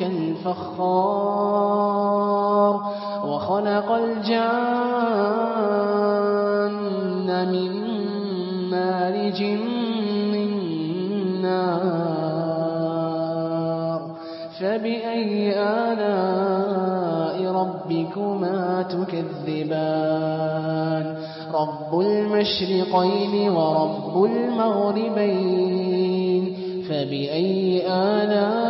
كالفخار وخلق الجان من مارج من نار فبأي آلاء ربكما تكذبان؟ رب المشرقين ورب المغربين فبأي آلاء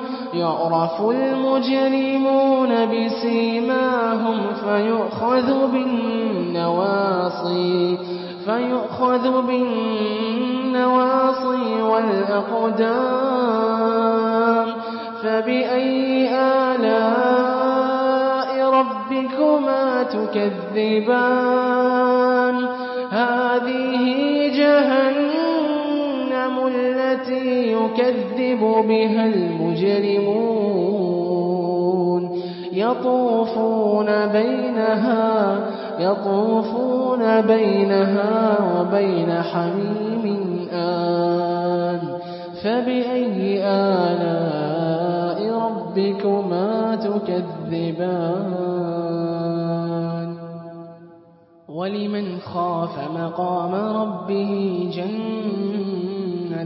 يعرف المجرمون بسيماهم فيؤخذ بالنواصي فيؤخذ بالنواصي والأقدام. فبأي آلاء ربكما تكذبان؟ هذه جهنم التي يكذب بها المجرمون. يطوفون بينها يطوفون بينها وبين حميم آن. فبأي آلاء ربكما تكذبان؟ ولمن خاف مقام ربه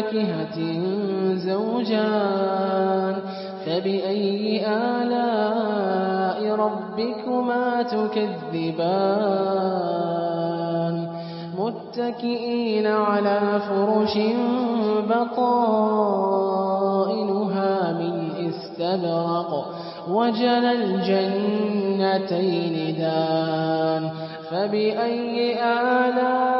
فاكهة زوجان فبأي آلاء ربكما تكذبان؟ متكئين على فرش بطائنها من استبرق وجل الجنتين دان فبأي آلاء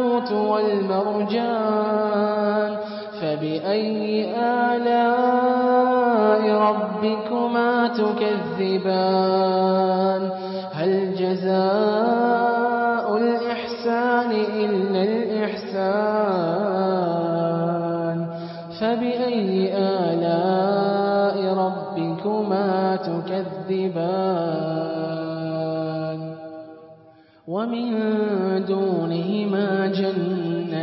والمرجان فبأي آلاء ربكما تكذبان؟